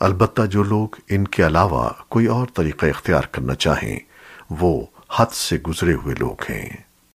البتہ جو لوگ ان کے علاوہ کوئی اور طریقہ اختیار کرنا چاہیں، وہ حد سے گزرے ہوئے لوگ ہیں۔